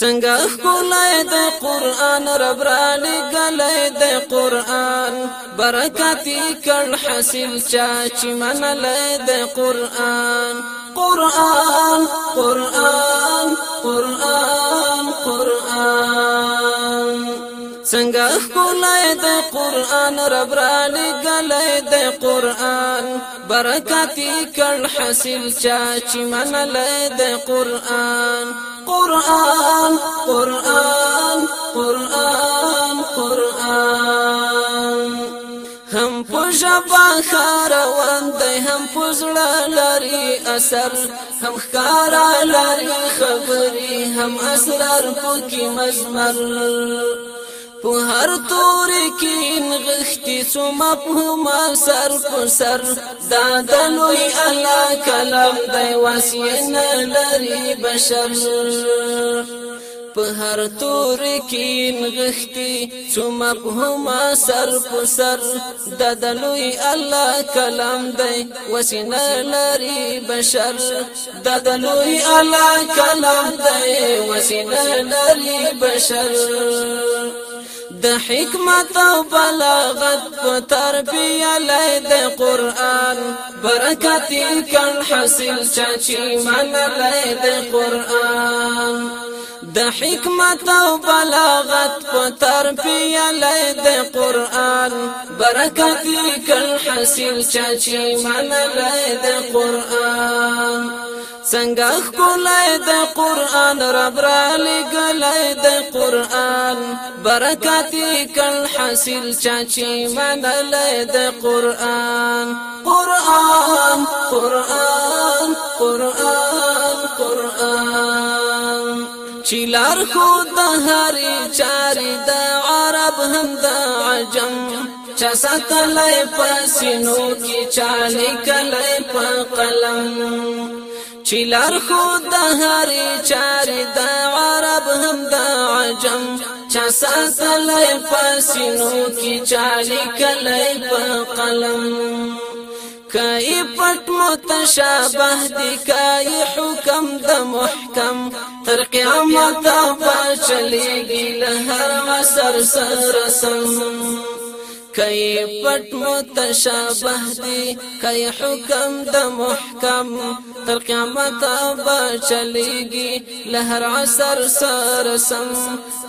څنګه خولای د قران رب را لګلای د قران برکت کړ حاصل چا چې منلای د قران قران قران قران قران څنګه خولای د قران رب را لګلای د قران برکت کړ حاصل چا من منل قران قران قران قران قران هم پوجا بخار وانده هم پوزړه لري اثر هم خارا لري خبري هم اسرار پکې مزمر په هر تور کې نغښتي سو مفهوم سر پر سر دا د لوی الله کلام دی واسینه لري بشر په هر تور کې نغښتي څو مفهوم سر په سر د دلوي الله کلام دی وسینه لري بشر د دلوي الله کلام دی وسینه لري بشر د حکمت او بلاغت په تربیه لای د قران برکت کان حاصل چا چچی من لای د قران د حکمت او بلاغت په تربیه لای د قران برکت کان حاصل چا چچی من لای د قران څنګه خلای د قران رب را لګلای د قران برکات کل حاصل چاچی منلای د قران قران قران قران قران چیلار خو د هرې چارې د عرب هم د عجم چا ساتلای پسینو کی چا لیکلای په قلم چې لار خو د هرې چارې د عرب هم د عجم چا ساتلای پسینو کې چا لیکلای په قلم کای پټ متشابه دی کای حکم د محکم تر قیامت پچلیږي له هر سر سر سم کای پټ متشابه دی کای حکم د محکم تر قیامت به چلیږي لهر عصر سر سم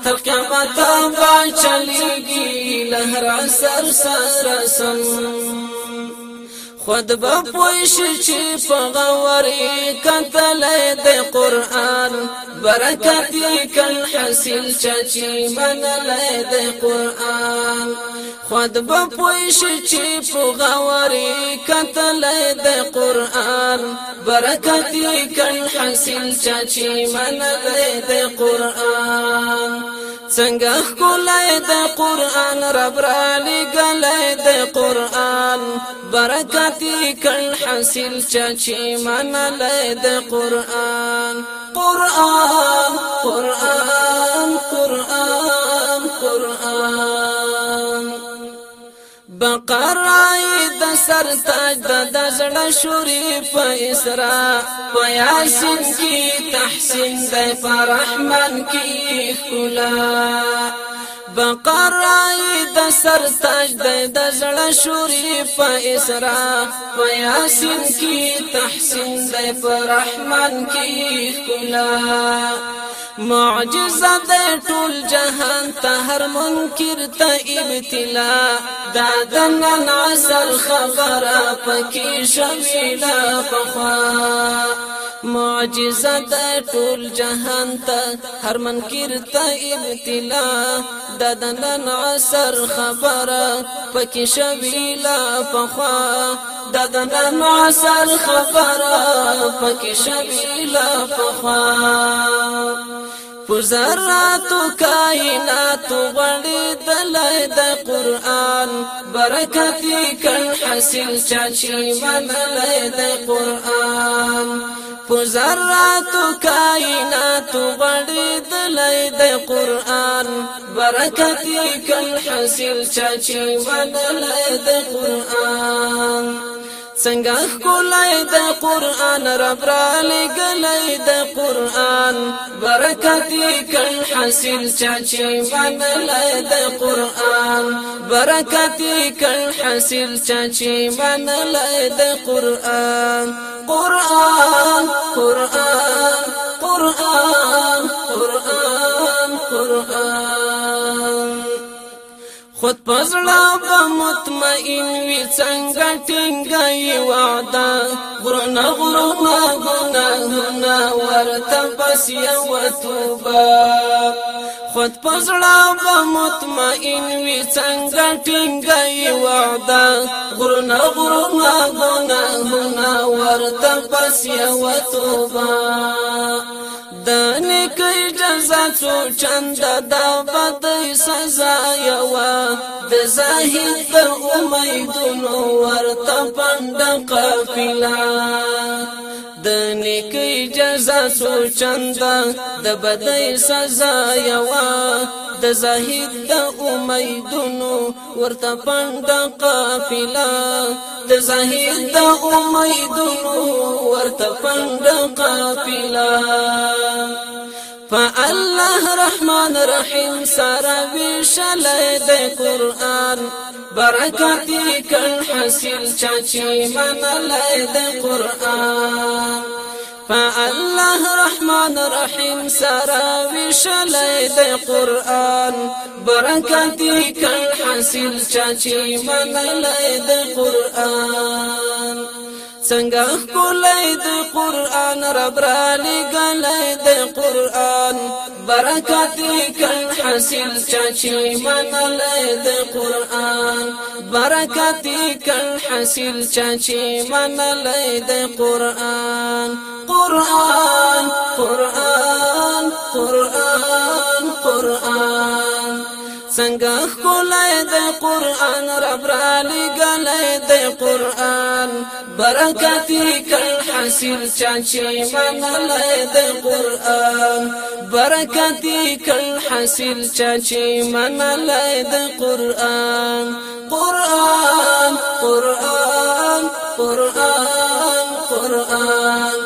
تر قیامت به چلیږي لهر عصر سر سم خود به پوش چې په غوري کتل د قران برکت کل حاصل چچی منل د قران خود به پویش چی په غوري کتل د قران برکت کن حسین چا چې من د قران څنګه کولای د قران رب را لګلای د قران برکت کن حاصل چا چې من د قران قران قران قران فقرای د سر تاج د زړه شوري په اسرا په یاسین کې تحسین د فرحمن کې خلا بقرای د سر تاج د زړه شوري په اسرا په یاسین کې تحسین د فرحمن کې خلا معجزه د ټول جهان ته هر منکر ته ابتلا دا دن ناصر خبره پکې شویلا پخوا معجزات ټول جهان ته هر منکر ته ابتلا د دنن عصر خبره پکې شویلا پخوا د دنن عصر خبره پکې شویلا پخوا پزراتو کائنات وړي دلای د قران برکت کن حاصل چاچی منلای د قران پزراتو کائنات وړي دلای د قران برکت کن حاصل چاچی منلای د قران څنګه کولای د قران رب را لګلای د قران برکت کل حاصل چاچی من د قران برکت کل حاصل چاچی من د قران قران قران قران قران قران خود پزلا با مطمئن وی سنگا تنگای وعدا غرن غرن غرن غرن ورطا پس یا وطوبا خود پزړه به مطمئن وي څنګه ټینګه یې وعده غرونه غرونه ګناهونه ورته پس یوه توبه د نیکۍ جزا څو چنده د بدۍ سزا یوه د زاهد د امیدونو ورته پنډه قافله جزا سو چندا د بدای سزا یوا د زاهد د امیدونو ورته پند قافله د زاهد د امیدونو ورته پند قافله فالله رحمان رحیم سره وشل د قران برکت کل حاصل چاچی من لای د قران فالله رحمن رحيم سرى وشلای د قران بركاتك کل حاصل چاچی منلای د قران څنګه کولای د قران رب را لګلای د قران برکات کل حاصل چچی منلای د قران برکات کل حاصل چچی منلای د قران قران قران قران, قرآن څنګه خلای د قران رب را لګلای د قران برکت کل حاصل چاچی منلای د قران برکت کل حاصل چاچی منلای د قران قران قران قران قران